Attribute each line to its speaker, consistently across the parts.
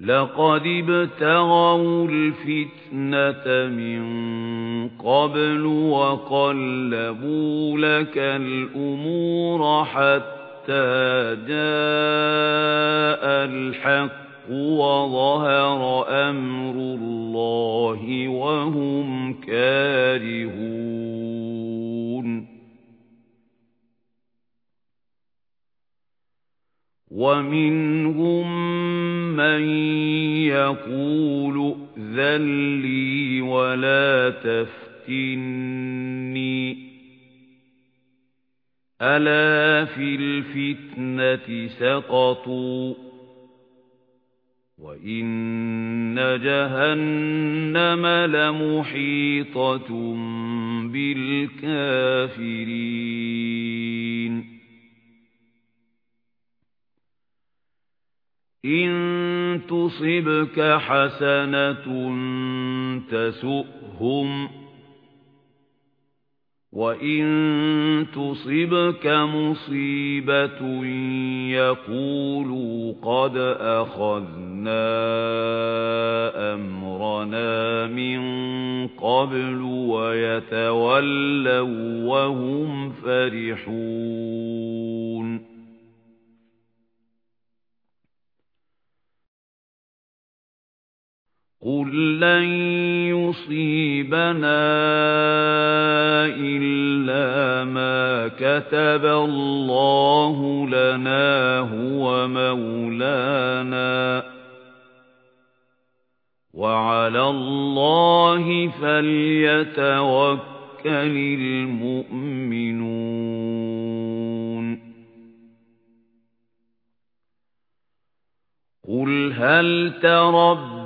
Speaker 1: لَقَدِ ابْتَغَوْا الْفِتْنَةَ مِنْ قَبْلُ وَقَلَّبُوا لَكَ الْأُمُورَ حَتَّى جَاءَ الْحَقُّ وَظَهَرَ أَمْرُ اللَّهِ وَهُمْ كَارِهُونَ وَمِنْهُمْ مَن يَقُولُ ائْذَن لِّي وَلَا تَفْتِنِّي أَلَا فِي الْفِتْنَةِ سَقَطُوا وَإِنَّ جَهَنَّمَ لَمُحِيطَةٌ بِالْكَافِرِينَ تُصِبْكَ حَسَنَةٌ تَسُؤْهُمْ وَإِن تُصِبْكَ مُصِيبَةٌ يَقُولُوا قَدْ أَخَذْنَا أَمْرَنَا مِنْ قَبْلُ وَيَتَوَلَّوْا وَهُمْ فَرِحُونَ قُل لَّن يُصِيبَنَا إِلَّا مَا كَتَبَ اللَّهُ لَنَا هُوَ مَوْلَانَا وَعَلَى اللَّهِ فَلْيَتَوَكَّلِ الْمُؤْمِنُونَ قُلْ هَلْ تَرَبَّصُونَ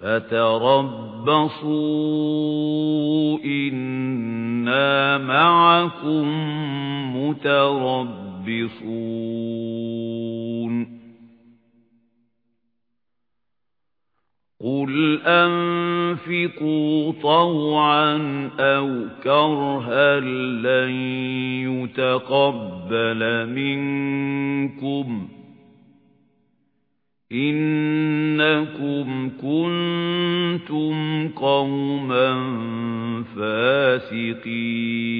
Speaker 1: فَتَرَبَّصُوا إِنَّا مَعَكُمْ مُتَرَبِّصُونَ قُلْ أَنفِقُوا طَوْعًا أَوْ كَرْهًا لَّن يُتَقَبَّلَ مِنكُمْ إِنَّكُمْ كُنتُمْ قَوْمًا فَاسِقِينَ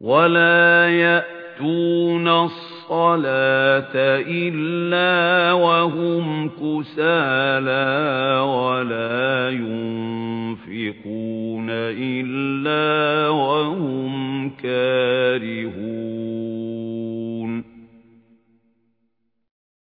Speaker 1: وَلَا يَأْتُونَ الصَّلَاةَ إِلَّا وَهُمْ كسالا وَلَا يُنْفِقُونَ إِلَّا وَهُمْ كَارِهُونَ